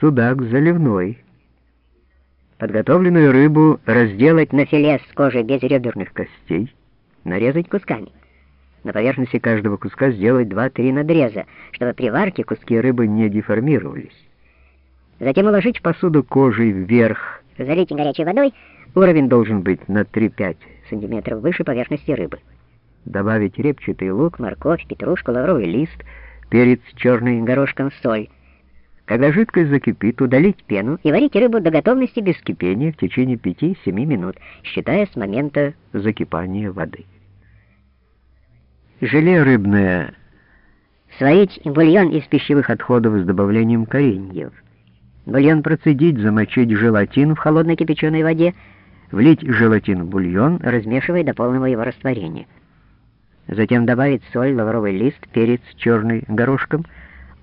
Судак заливной. Подготовленную рыбу разделать на филе с кожей без реберных костей, нарезать кусками. На поверхности каждого куска сделать 2-3 надреза, чтобы при варке куски рыбы не деформировались. Затем уложить в посуду кожей вверх, залить горячей водой, уровень должен быть на 3-5 см выше поверхности рыбы. Добавить репчатый лук, морковь, петрушку, лавровый лист, перец черный горошком, соль. Когда жидкость закипит, удалить пену и варить рыбу до готовности без кипения в течение 5-7 минут, считая с момента закипания воды. Желе рыбное. Сварить бульон из пищевых отходов с добавлением кореньев. Бульон процедить, замочить желатин в холодной кипяченой воде, влить желатин в бульон, размешивая до полного его растворения. Затем добавить соль, лавровый лист, перец черный горошком,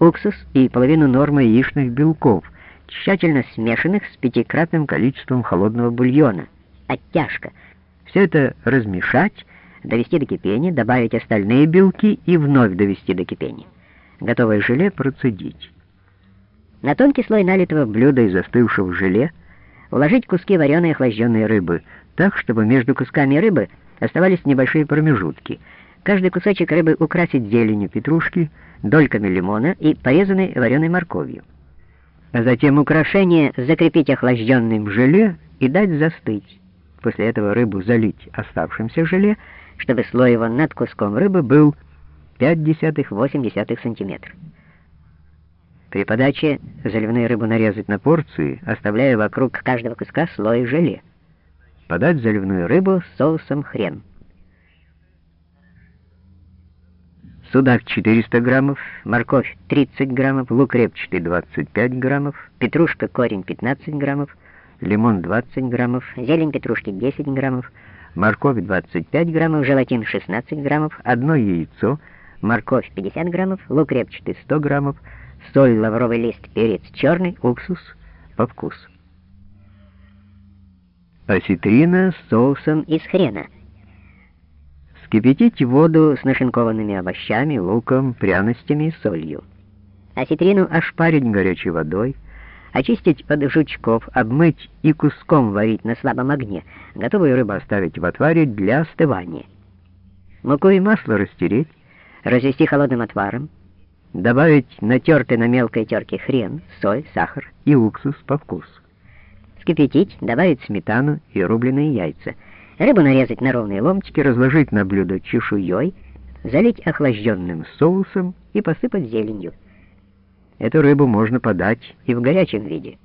уксус и половину нормы яичных белков, тщательно смешанных с пятикратным количеством холодного бульона. Оттяжка. Все это размешать, довести до кипения, добавить остальные белки и вновь довести до кипения. Готовое желе процедить. На тонкий слой налитого блюда из застывшего желе уложить куски вареной охлажденной рыбы, так, чтобы между кусками рыбы оставались небольшие промежутки. Каждый кусочек рыбы украсить зеленью петрушки, дольками лимона и порезанной вареной морковью. А затем украшение закрепить охлажденным желе и дать застыть. После этого рыбу залить оставшимся желе, чтобы слой его над куском рыбы был 0,5-0,8 см. При подаче заливную рыбу нарезать на порции, оставляя вокруг каждого куска слой желе. Подать заливную рыбу с соусом хрен. Судак 400 граммов, морковь 30 граммов, лук репчатый 25 граммов, петрушка корень 15 граммов, лимон 20 граммов, зелень петрушки 10 граммов, морковь 25 граммов, желатин 16 граммов, одно яйцо, морковь 50 граммов, лук репчатый 100 граммов, соль, лавровый лист, перец черный, уксус по вкусу. Осетрина с соусом из хрена – Кипятить воду с нашинкованными овощами, луком, пряностями и солью. Осетрину ошпарить горячей водой, очистить от жучков, обмыть и куском варить на слабом огне, готовую рыбу оставить в отваре для остывания. Муку и масло растереть, развести холодным отваром, добавить натертый на мелкой терке хрен, соль, сахар и уксус по вкусу. Скипятить, добавить сметану и рубленые яйца — Рыбу нарезать на ровные ломтики, разложить на блюдо чешуей, залить охлажденным соусом и посыпать зеленью. Эту рыбу можно подать и в горячем виде.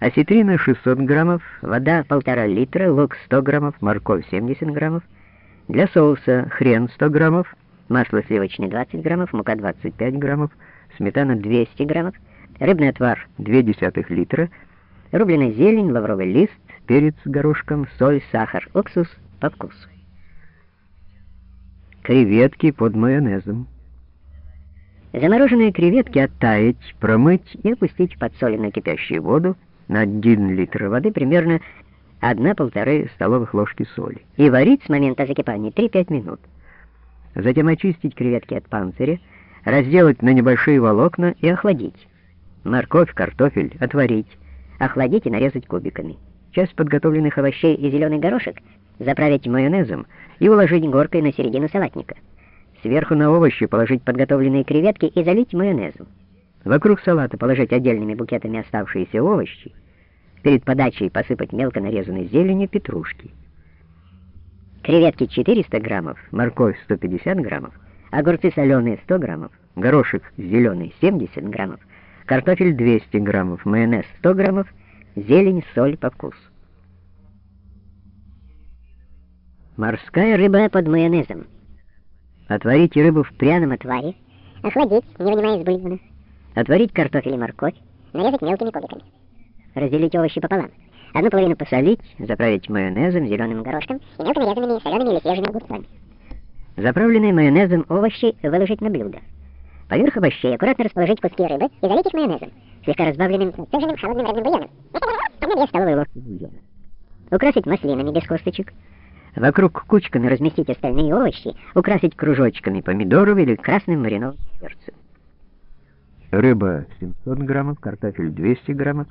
Осетрина 600 граммов, вода 1,5 литра, лук 100 граммов, морковь 70 граммов. Для соуса хрен 100 граммов, масло сливочное 20 граммов, мука 25 граммов, сметана 200 граммов, рыбный отвар 0,2 литра, рубленая зелень, лавровый лист, перец горошком, соль, сахар, уксус по вкусу. Креветки под майонезом. Замороженные креветки оттаять, промыть и опустить в подсоленную кипящую воду на 1 литр воды примерно 1-1,5 столовых ложки соли и варить с момента закипания 3-5 минут. Затем очистить креветки от панциря, разделать на небольшие волокна и охладить. Морковь, картофель отварить, охладить и нарезать кубиками часть подготовленных овощей и зеленый горошек заправить майонезом и уложить горкой на середину салатника. Сверху на овощи положить подготовленные креветки и залить майонезом. Вокруг салата положить отдельными букетами оставшиеся овощи. Перед подачей посыпать мелко нарезанной зеленью петрушки. Креветки 400 граммов, морковь 150 граммов, огурцы соленые 100 граммов, горошек зеленый 70 граммов, картофель 200 граммов, майонез 100 граммов, зелень, соль по вкусу. Морская рыба под майонезом. Отварите рыбу в пряном отваре. Охладить, не вынимая из бульона. Отварить картофель и морковь. Нарезать мелкими кубиками. Разделить овощи пополам. Одну половину посолить, заправить майонезом, зеленым горошком и мелко нарезанными солеными или свежими огурцами. Заправленные майонезом овощи выложить на блюдо. Поверх овощей аккуратно расположить куски рыбы и залить их майонезом слегка разбавленным цеженным холодным рыбным бульоном. На две столовые ложки бульона. Украсить маслинами без косточек. Вокруг кучками разместить остальные овощи, украсить кружочками помидоров или красным маринованным перцем. рыба 700 граммов, картофель 200 граммов,